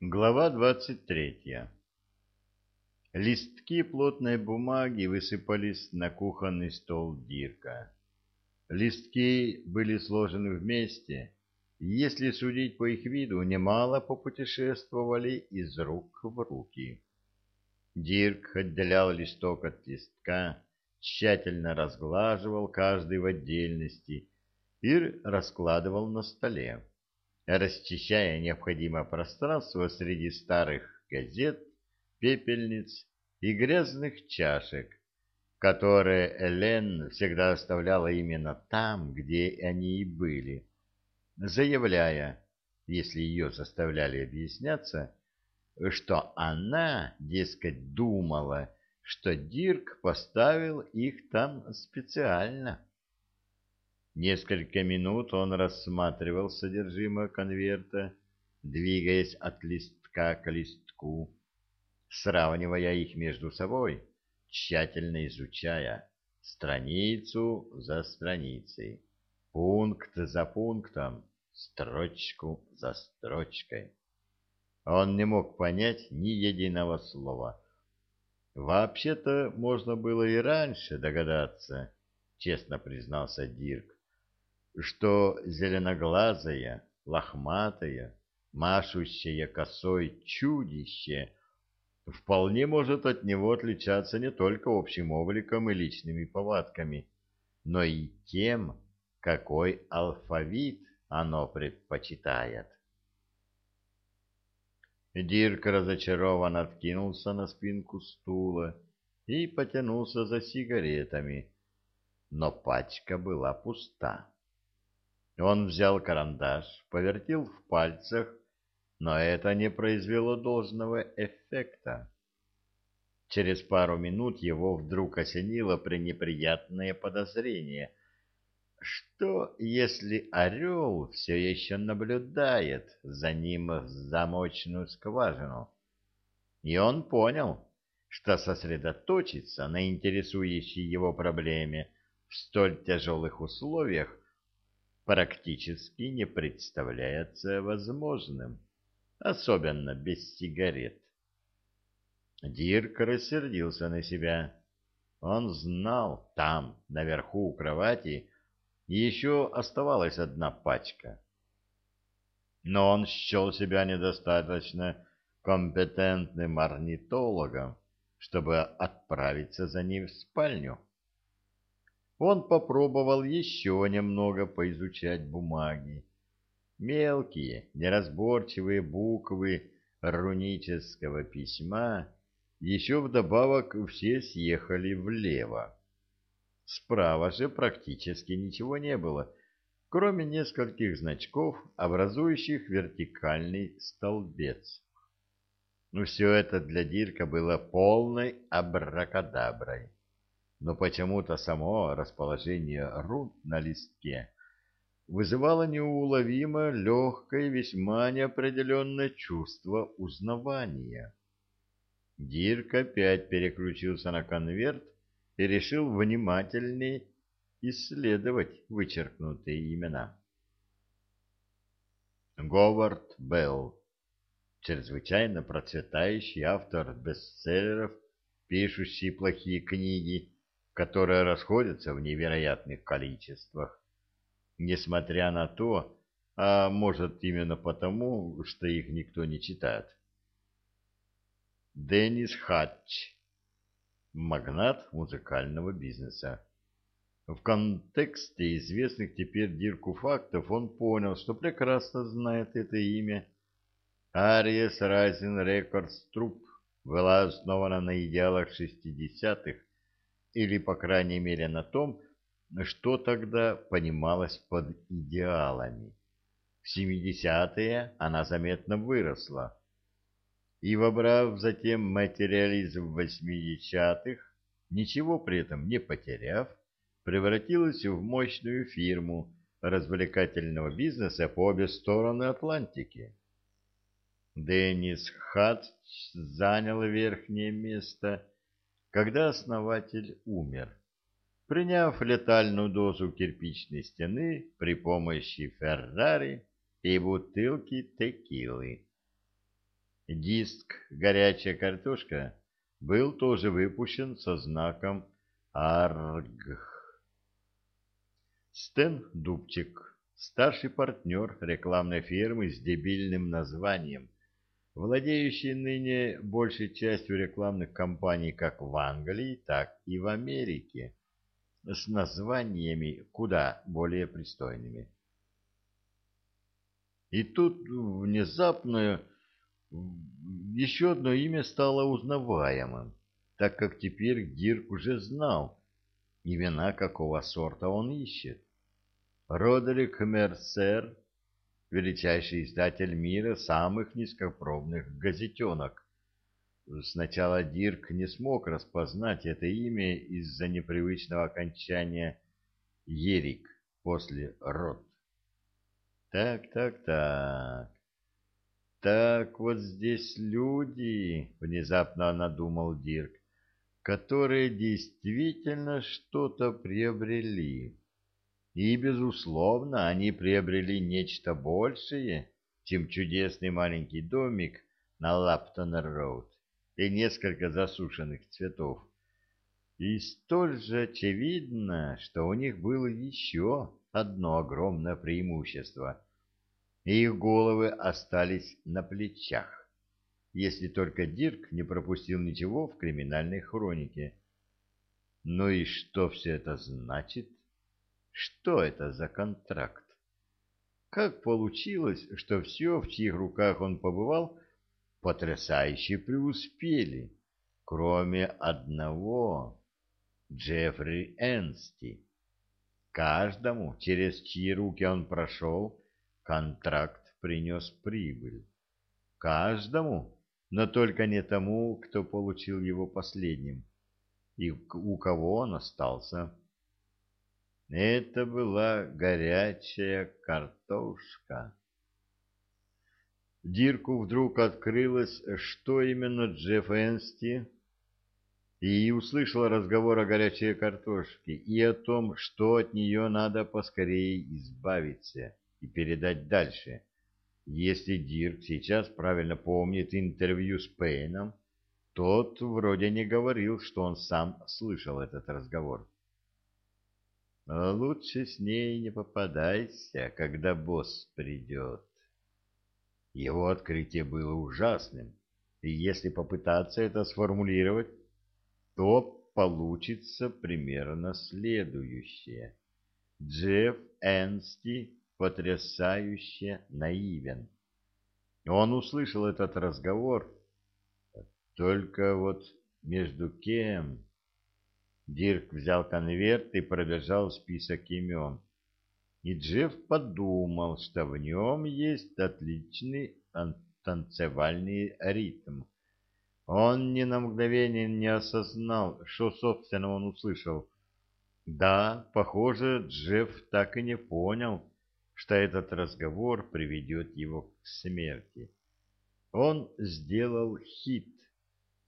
Глава двадцать третья. Листки плотной бумаги высыпались на кухонный стол Дирка. Листки были сложены вместе, и, если судить по их виду, немало попутешествовали из рук в руки. Дирк отделял листок от листка, тщательно разглаживал каждый в отдельности и раскладывал на столе расчищая необходимое пространство среди старых газет, пепельниц и грязных чашек, которые Элен всегда оставляла именно там, где они и были, заявляя, если ее заставляли объясняться, что она, дескать, думала, что Дирк поставил их там специально. Несколько минут он рассматривал содержимое конверта, двигаясь от листка к листку, сравнивая их между собой, тщательно изучая страницу за страницей, пункт за пунктом, строчку за строчкой. Он не мог понять ни единого слова. Вообще-то можно было и раньше догадаться, честно признался Дирк что зеленоглазая, лохматая, машущая косой чудище вполне может от него отличаться не только общим обликом и личными повадками, но и тем, какой алфавит оно предпочитает. Дирк разочарованно откинулся на спинку стула и потянулся за сигаретами, но пачка была пуста. Он взял карандаш, повертел в пальцах, но это не произвело должного эффекта. Через пару минут его вдруг осенило пренеприятное подозрение. Что, если орел все еще наблюдает за ним в замочную скважину? И он понял, что сосредоточиться на интересующей его проблеме в столь тяжелых условиях практически не представляется возможным, особенно без сигарет. Дирк рассердился на себя. Он знал, там, наверху у кровати, еще оставалась одна пачка. Но он счел себя недостаточно компетентным орнитологом, чтобы отправиться за ним в спальню он попробовал еще немного поизучать бумаги. Мелкие, неразборчивые буквы рунического письма еще вдобавок все съехали влево. Справа же практически ничего не было, кроме нескольких значков, образующих вертикальный столбец. Но все это для Дирка было полной абракадаброй но почему-то само расположение рун на листке вызывало неуловимо легкое весьма неопределенное чувство узнавания. Дирк опять переключился на конверт и решил внимательнее исследовать вычеркнутые имена. Говард Белл, чрезвычайно процветающий автор бестселлеров, пишущий плохие книги, которые расходятся в невероятных количествах. Несмотря на то, а может именно потому, что их никто не читает. Деннис Хатч, магнат музыкального бизнеса. В контексте известных теперь Дирку фактов он понял, что прекрасно знает это имя. Ариес Rising Records Troupe была основана на идеалах 60-х или, по крайней мере, на том, что тогда понималось под идеалами. В 70-е она заметно выросла, и, вобрав затем материализм в 80-х, ничего при этом не потеряв, превратилась в мощную фирму развлекательного бизнеса по обе стороны Атлантики. Деннис Хатч занял верхнее место – когда основатель умер, приняв летальную дозу кирпичной стены при помощи Феррари и бутылки текилы. Диск «Горячая картошка» был тоже выпущен со знаком «Арг». Стэн Дубчик, старший партнер рекламной фирмы с дебильным названием, владеющий ныне большей частью рекламных кампаний как в Англии, так и в Америке, с названиями куда более пристойными. И тут внезапно еще одно имя стало узнаваемым, так как теперь Дирк уже знал, имена какого сорта он ищет. Родерик Мерсер, величайший издатель мира самых низкопробных газетенок. Сначала Дирк не смог распознать это имя из-за непривычного окончания «ерик» после «рот». Так, так, так. Так вот здесь люди, внезапно надумал Дирк, которые действительно что-то приобрели. И, безусловно, они приобрели нечто большее, чем чудесный маленький домик на Лаптон-Роуд и несколько засушенных цветов. И столь же очевидно, что у них было еще одно огромное преимущество — их головы остались на плечах, если только Дирк не пропустил ничего в криминальной хронике. Ну и что все это значит? Что это за контракт? Как получилось, что все, в чьих руках он побывал, потрясающе преуспели, кроме одного — Джеффри Энсти. Каждому, через чьи руки он прошел, Контракт принес прибыль. Каждому, но только не тому, кто получил его последним, и у кого он остался. Это была горячая картошка. Дирку вдруг открылось, что именно Джефф Энсти, и услышал разговор о горячей картошке и о том, что от нее надо поскорее избавиться и передать дальше. Если Дирк сейчас правильно помнит интервью с Пейном, тот вроде не говорил, что он сам слышал этот разговор. Лучше с ней не попадайся, когда босс придет. Его открытие было ужасным, и если попытаться это сформулировать, то получится примерно следующее. Джефф Энсти потрясающе наивен. Он услышал этот разговор, только вот между кем... Дирк взял конверт и пробежал список имен. И Джефф подумал, что в нем есть отличный танцевальный ритм. Он ни на мгновение не осознал, что, собственно, он услышал. Да, похоже, Джефф так и не понял, что этот разговор приведет его к смерти. Он сделал хит,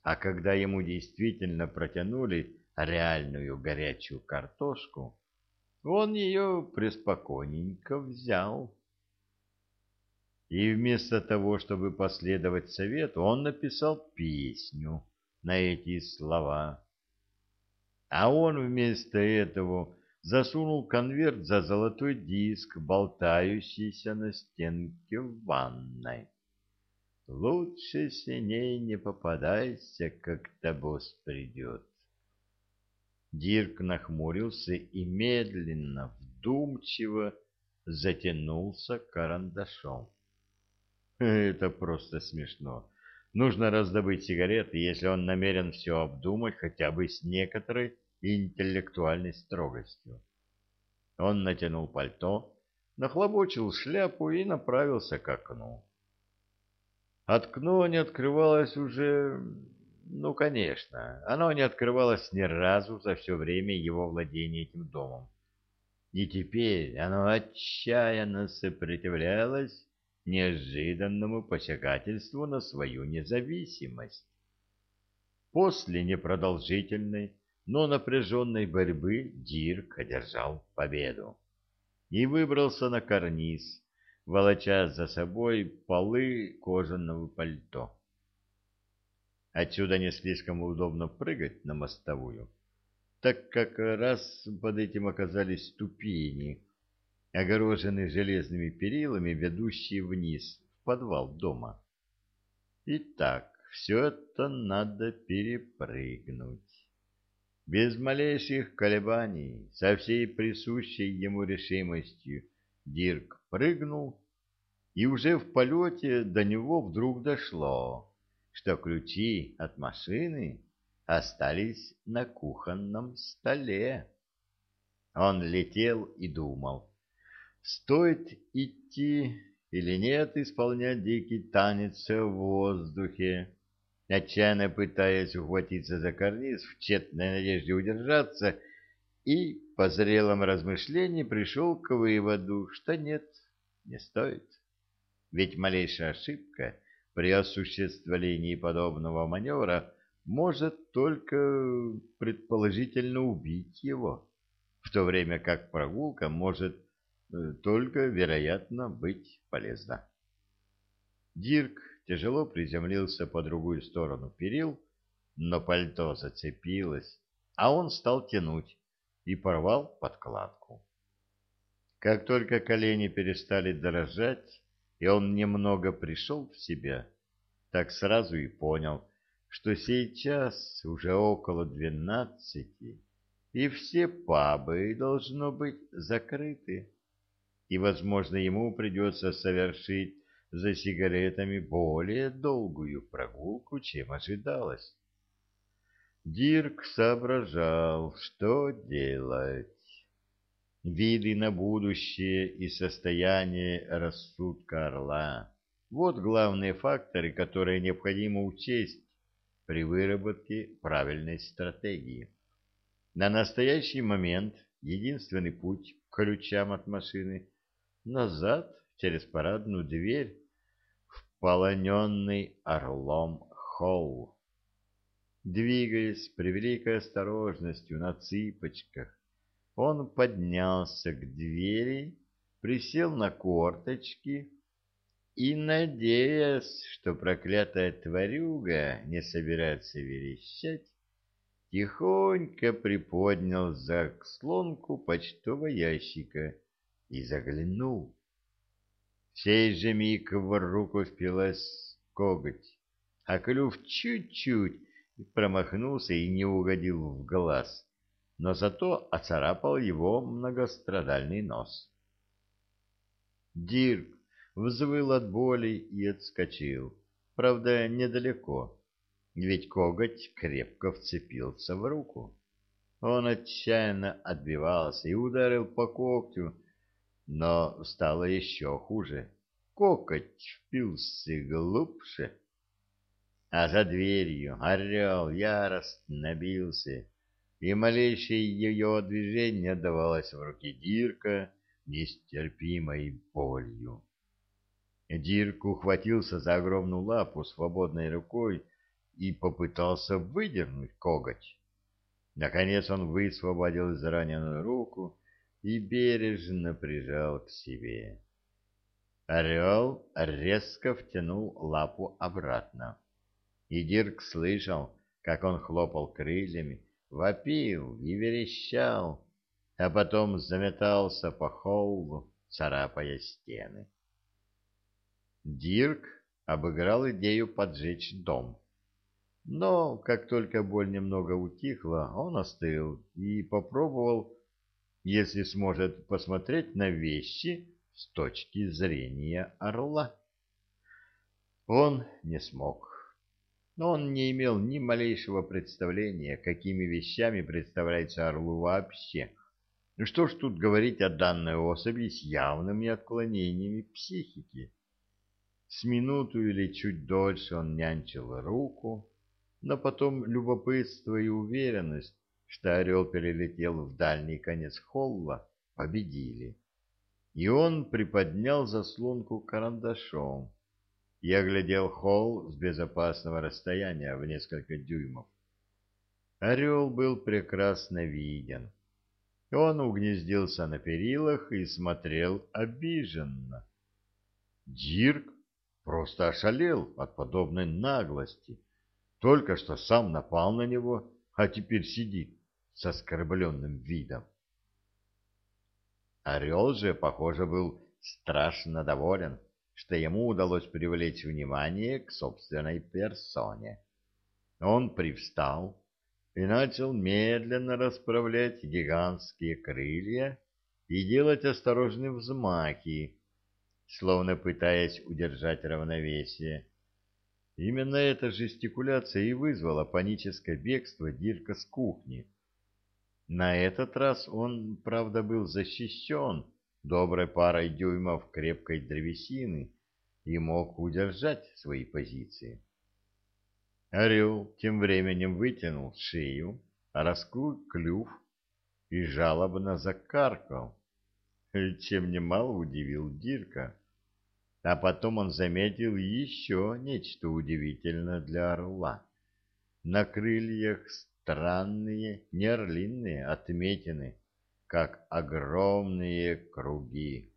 а когда ему действительно протянули реальную горячую картошку, он ее преспокойненько взял. И вместо того, чтобы последовать совету, он написал песню на эти слова. А он вместо этого засунул конверт за золотой диск, болтающийся на стенке ванной. Лучше с ней не попадайся, когда босс придет. Дирк нахмурился и медленно, вдумчиво затянулся карандашом. Это просто смешно. Нужно раздобыть сигареты, если он намерен все обдумать хотя бы с некоторой интеллектуальной строгостью. Он натянул пальто, нахлобучил шляпу и направился к окну. Окно не открывалось уже... Ну, конечно, оно не открывалось ни разу за все время его владения этим домом. И теперь оно отчаянно сопротивлялось неожиданному посягательству на свою независимость. После непродолжительной, но напряженной борьбы Дирк одержал победу и выбрался на карниз, волоча за собой полы кожаного пальто. Отсюда не слишком удобно прыгать на мостовую, так как раз под этим оказались ступени, огороженные железными перилами, ведущие вниз, в подвал дома. Итак, все это надо перепрыгнуть. Без малейших колебаний, со всей присущей ему решимостью, Дирк прыгнул, и уже в полете до него вдруг дошло, что ключи от машины остались на кухонном столе. Он летел и думал, стоит идти или нет исполнять дикий танец в воздухе, отчаянно пытаясь ухватиться за карниз в тщетной надежде удержаться, и по зрелом размышлении пришел к выводу, что нет, не стоит. Ведь малейшая ошибка при осуществлении подобного маневра может только предположительно убить его, в то время как прогулка может э, только, вероятно, быть полезна. Дирк тяжело приземлился по другую сторону перил, но пальто зацепилось, а он стал тянуть и порвал подкладку. Как только колени перестали дрожать, и он немного пришел в себя, так сразу и понял, что сейчас уже около двенадцати, и все пабы должно быть закрыты, и, возможно, ему придется совершить за сигаретами более долгую прогулку, чем ожидалось. Дирк соображал, что делать. Виды на будущее и состояние рассудка орла — вот главные факторы, которые необходимо учесть при выработке правильной стратегии. На настоящий момент единственный путь к ключам от машины — назад через парадную дверь в полоненный орлом холл. Двигаясь с превеликой осторожностью на цыпочках, он поднялся к двери, присел на корточки и, надеясь, что проклятая тварюга не собирается верещать, тихонько приподнял заслонку почтового ящика и заглянул. В сей же миг в руку впилась коготь, а клюв чуть-чуть промахнулся и не угодил в глаз, но зато оцарапал его многострадальный нос. Дирк взвыл от боли и отскочил, правда, недалеко, ведь коготь крепко вцепился в руку. Он отчаянно отбивался и ударил по когтю, но стало еще хуже. Коготь впился глубже а за дверью орел яростно бился, и малейшее ее движение давалось в руки Дирка нестерпимой болью. Дирк ухватился за огромную лапу свободной рукой и попытался выдернуть коготь. Наконец он высвободил израненную руку и бережно прижал к себе. Орел резко втянул лапу обратно и Дирк слышал, как он хлопал крыльями, вопил и верещал, а потом заметался по холлу, царапая стены. Дирк обыграл идею поджечь дом. Но как только боль немного утихла, он остыл и попробовал, если сможет посмотреть на вещи с точки зрения орла. Он не смог но он не имел ни малейшего представления, какими вещами представляется орлу вообще. Ну что ж тут говорить о данной особи с явными отклонениями психики? С минуту или чуть дольше он нянчил руку, но потом любопытство и уверенность, что орел перелетел в дальний конец холла, победили. И он приподнял заслонку карандашом я глядел холл с безопасного расстояния в несколько дюймов. Орел был прекрасно виден. Он угнездился на перилах и смотрел обиженно. Дирк просто ошалел от подобной наглости. Только что сам напал на него, а теперь сидит с оскорбленным видом. Орел же, похоже, был страшно доволен, что ему удалось привлечь внимание к собственной персоне. Он привстал и начал медленно расправлять гигантские крылья и делать осторожные взмахи, словно пытаясь удержать равновесие. Именно эта жестикуляция и вызвала паническое бегство Дирка с кухни. На этот раз он, правда, был защищен доброй парой дюймов крепкой древесины и мог удержать свои позиции. Орел тем временем вытянул шею, раскрыл клюв и жалобно закаркал, чем немало удивил Дирка. А потом он заметил еще нечто удивительное для орла. На крыльях странные, не орлиные отметины, как огромные круги.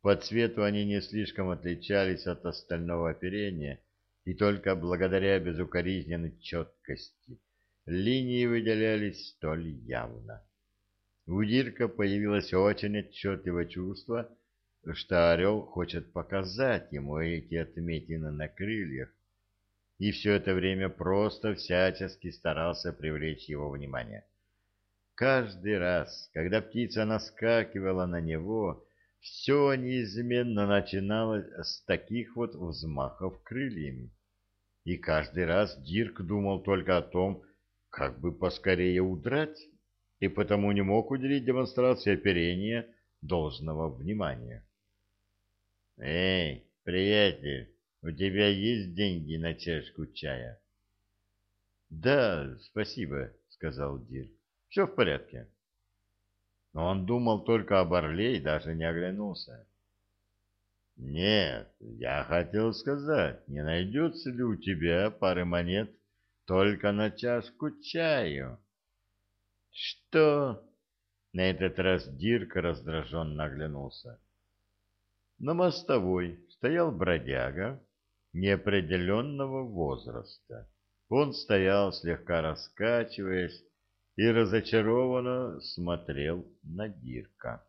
По цвету они не слишком отличались от остального оперения, и только благодаря безукоризненной четкости линии выделялись столь явно. У Дирка появилось очень отчетливое чувство, что орел хочет показать ему эти отметины на крыльях, и все это время просто всячески старался привлечь его внимание. Каждый раз, когда птица наскакивала на него, все неизменно начиналось с таких вот взмахов крыльями. И каждый раз Дирк думал только о том, как бы поскорее удрать, и потому не мог уделить демонстрации оперения должного внимания. «Эй, приятель, у тебя есть деньги на чашку чая?» «Да, спасибо», — сказал Дирк. «Все в порядке». Но он думал только об орле и даже не оглянулся. «Нет, я хотел сказать, не найдется ли у тебя пары монет только на чашку чаю?» «Что?» — на этот раз Дирк раздраженно оглянулся. На мостовой стоял бродяга неопределенного возраста. Он стоял, слегка раскачиваясь, и разочарованно смотрел на Дирка.